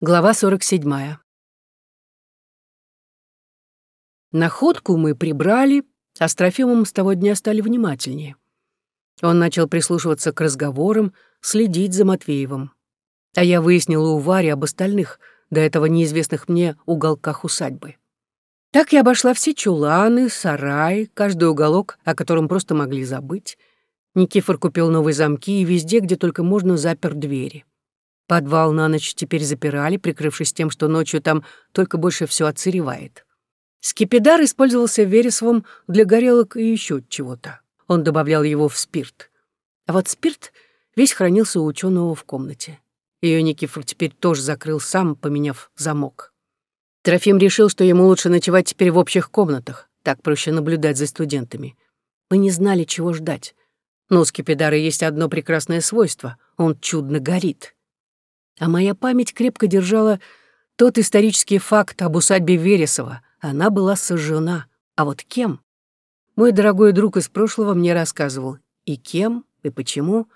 Глава 47. Находку мы прибрали, а с Трофимом с того дня стали внимательнее. Он начал прислушиваться к разговорам, следить за Матвеевым. А я выяснила у Вари об остальных, до этого неизвестных мне, уголках усадьбы. Так я обошла все чуланы, сараи, каждый уголок, о котором просто могли забыть. Никифор купил новые замки и везде, где только можно, запер двери. Подвал на ночь теперь запирали, прикрывшись тем, что ночью там только больше все отсыревает. Скипидар использовался Вересовым для горелок и еще чего-то. Он добавлял его в спирт. А вот спирт весь хранился у ученого в комнате. Ее Никифор теперь тоже закрыл сам, поменяв замок. Трофим решил, что ему лучше ночевать теперь в общих комнатах, так проще наблюдать за студентами. Мы не знали, чего ждать. Но у скипидара есть одно прекрасное свойство — он чудно горит. А моя память крепко держала тот исторический факт об усадьбе Вересова. Она была сожжена. А вот кем? Мой дорогой друг из прошлого мне рассказывал. И кем, и почему.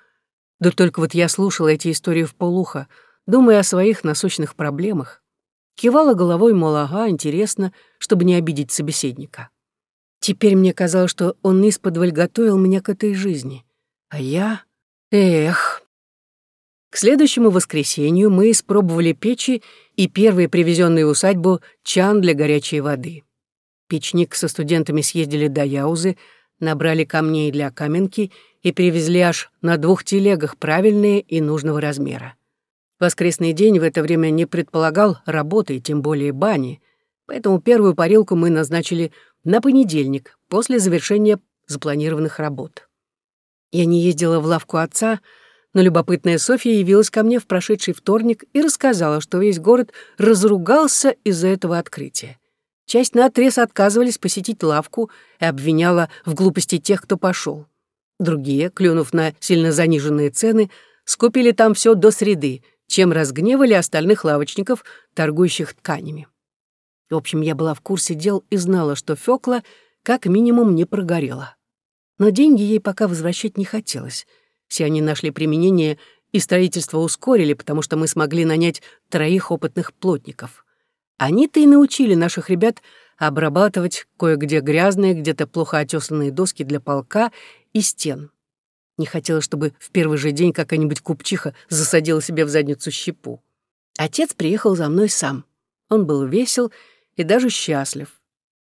Да только вот я слушала эти истории в полухо, думая о своих насущных проблемах. Кивала головой, мол, ага, интересно, чтобы не обидеть собеседника. Теперь мне казалось, что он исподволь готовил меня к этой жизни. А я... Эх... К следующему воскресенью мы испробовали печи и первые привезенные в усадьбу чан для горячей воды. Печник со студентами съездили до Яузы, набрали камней для каменки и привезли аж на двух телегах правильные и нужного размера. Воскресный день в это время не предполагал работы, тем более бани, поэтому первую парилку мы назначили на понедельник, после завершения запланированных работ. Я не ездила в лавку отца, но любопытная Софья явилась ко мне в прошедший вторник и рассказала, что весь город разругался из-за этого открытия. Часть наотрез отказывались посетить лавку и обвиняла в глупости тех, кто пошел. Другие, клюнув на сильно заниженные цены, скупили там все до среды, чем разгневали остальных лавочников, торгующих тканями. В общем, я была в курсе дел и знала, что Фёкла как минимум не прогорела. Но деньги ей пока возвращать не хотелось — все они нашли применение, и строительство ускорили, потому что мы смогли нанять троих опытных плотников. Они-то и научили наших ребят обрабатывать кое-где грязные, где-то плохо отесанные доски для полка и стен. Не хотела, чтобы в первый же день какая-нибудь купчиха засадила себе в задницу щепу. Отец приехал за мной сам. Он был весел и даже счастлив.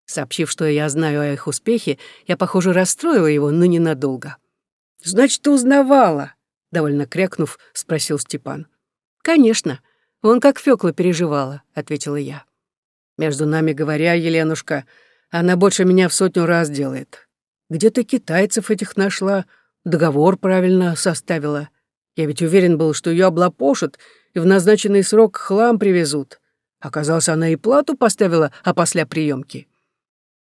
Сообщив, что я знаю о их успехе, я, похоже, расстроила его, но ненадолго. «Значит, узнавала?» — довольно крякнув, спросил Степан. «Конечно. Он как Фёкла переживала», — ответила я. «Между нами говоря, Еленушка, она больше меня в сотню раз делает. Где ты китайцев этих нашла? Договор правильно составила. Я ведь уверен был, что ее облапошат и в назначенный срок хлам привезут. Оказалось, она и плату поставила опосля приемки.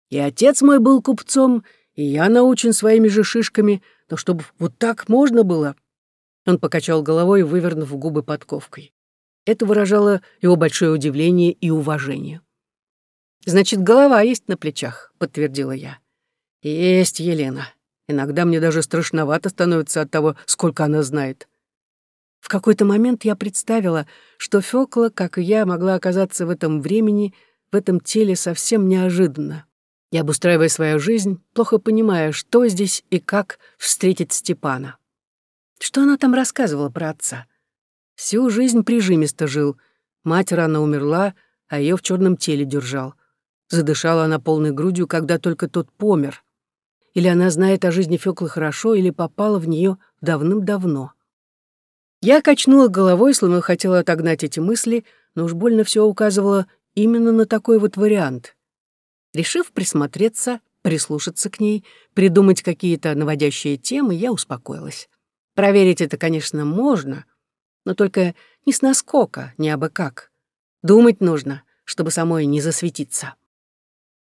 И отец мой был купцом, и я научен своими же шишками — но чтобы вот так можно было...» Он покачал головой, вывернув губы подковкой. Это выражало его большое удивление и уважение. «Значит, голова есть на плечах», — подтвердила я. «Есть, Елена. Иногда мне даже страшновато становится от того, сколько она знает». В какой-то момент я представила, что Фёкла, как и я, могла оказаться в этом времени, в этом теле совсем неожиданно и обустраивая свою жизнь, плохо понимая, что здесь и как встретить Степана. Что она там рассказывала про отца? Всю жизнь прижимисто жил. Мать рано умерла, а ее в черном теле держал. Задышала она полной грудью, когда только тот помер. Или она знает о жизни Фёклы хорошо, или попала в нее давным-давно. Я качнула головой, словно хотела отогнать эти мысли, но уж больно все указывало именно на такой вот вариант — Решив присмотреться, прислушаться к ней, придумать какие-то наводящие темы, я успокоилась. Проверить это, конечно, можно, но только не с наскока, не абы как. Думать нужно, чтобы самой не засветиться.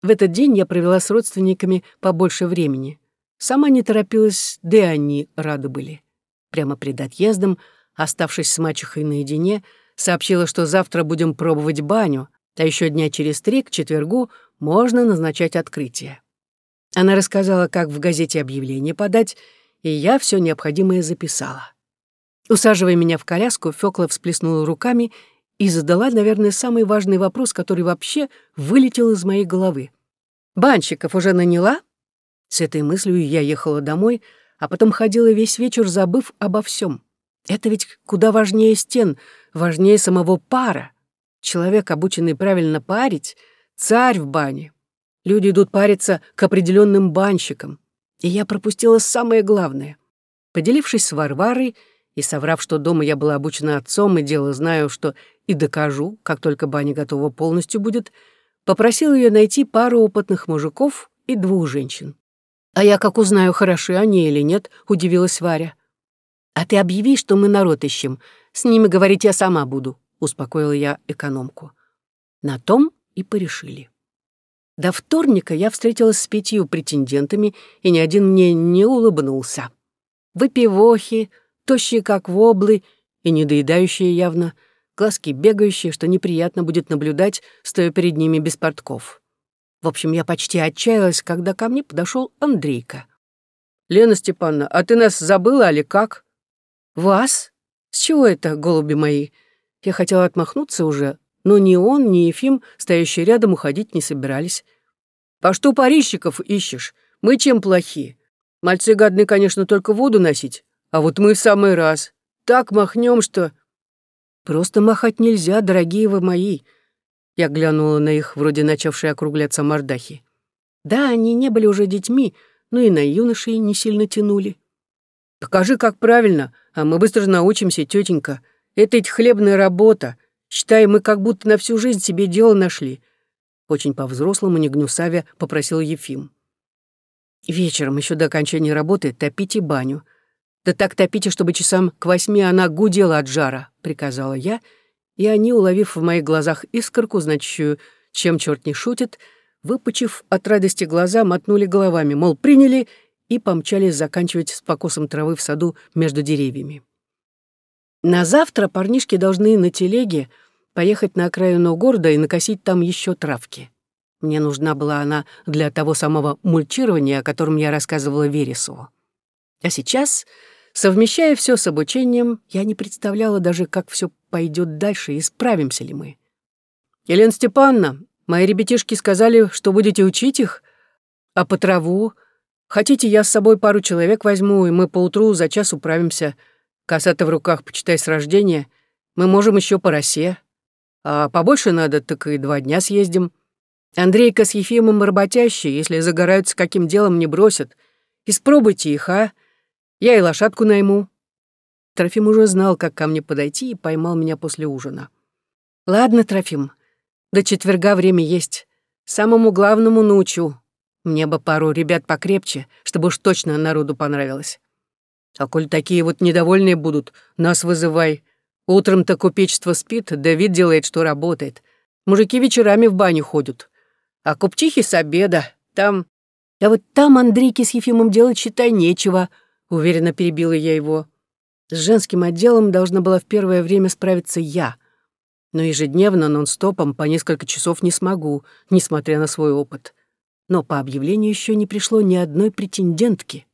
В этот день я провела с родственниками побольше времени. Сама не торопилась, да и они рады были. Прямо перед отъездом, оставшись с мачехой наедине, сообщила, что завтра будем пробовать баню, а еще дня через три, к четвергу, можно назначать открытие. Она рассказала, как в газете объявление подать, и я все необходимое записала. Усаживая меня в коляску, Фёкла всплеснула руками и задала, наверное, самый важный вопрос, который вообще вылетел из моей головы. «Банщиков уже наняла?» С этой мыслью я ехала домой, а потом ходила весь вечер, забыв обо всем. Это ведь куда важнее стен, важнее самого пара. Человек, обученный правильно парить, царь в бане. Люди идут париться к определенным банщикам. И я пропустила самое главное. Поделившись с Варварой и соврав, что дома я была обучена отцом и дело знаю, что и докажу, как только баня готова полностью будет, попросил ее найти пару опытных мужиков и двух женщин. «А я как узнаю, хороши они или нет», — удивилась Варя. «А ты объяви, что мы народ ищем. С ними говорить я сама буду», — успокоила я экономку. На том и порешили. До вторника я встретилась с пятью претендентами, и ни один мне не улыбнулся. Выпивохи, тощие как воблы и недоедающие явно, глазки бегающие, что неприятно будет наблюдать, стоя перед ними без портков. В общем, я почти отчаялась, когда ко мне подошел Андрейка. «Лена Степановна, а ты нас забыла или как?» «Вас? С чего это, голуби мои?» Я хотела отмахнуться уже, но ни он, ни Ефим, стоящие рядом, уходить не собирались. «По что парищиков ищешь? Мы чем плохи? Мальцы гадны, конечно, только воду носить, а вот мы в самый раз. Так махнем, что...» «Просто махать нельзя, дорогие вы мои», я глянула на их, вроде начавшие округляться мордахи. Да, они не были уже детьми, но и на юношей не сильно тянули. «Покажи, как правильно, а мы быстро научимся, тетенька. Это ведь хлебная работа. Считай, мы как будто на всю жизнь себе дело нашли». Очень по-взрослому, не гнусавя, попросил Ефим. «Вечером, еще до окончания работы, топите баню. Да так топите, чтобы часам к восьми она гудела от жара», — приказала я, — и они, уловив в моих глазах искорку, значащую «чем черт не шутит», выпучив от радости глаза, мотнули головами, мол, приняли, и помчались заканчивать с покосом травы в саду между деревьями. На завтра парнишки должны на телеге поехать на окраину города и накосить там еще травки. Мне нужна была она для того самого мульчирования, о котором я рассказывала Вересову. А сейчас Совмещая все с обучением, я не представляла даже, как все пойдет дальше и справимся ли мы. «Елена Степановна, мои ребятишки сказали, что будете учить их, а по траву... Хотите, я с собой пару человек возьму, и мы поутру за час управимся. Коса-то в руках, почитай, с рождения. Мы можем еще по росе. А побольше надо, так и два дня съездим. Андрейка с Ефимом работящие, если загораются каким делом, не бросят. Испробуйте их, а? Я и лошадку найму». Трофим уже знал, как ко мне подойти, и поймал меня после ужина. «Ладно, Трофим, до четверга время есть. Самому главному научу. Мне бы пару ребят покрепче, чтобы уж точно народу понравилось. А коль такие вот недовольные будут, нас вызывай. Утром-то купечество спит, да вид делает, что работает. Мужики вечерами в баню ходят. А купчихи с обеда. Там... А вот там Андрейке с Ефимом делать, считай, нечего», Уверенно перебила я его. С женским отделом должна была в первое время справиться я. Но ежедневно нон-стопом по несколько часов не смогу, несмотря на свой опыт. Но по объявлению еще не пришло ни одной претендентки.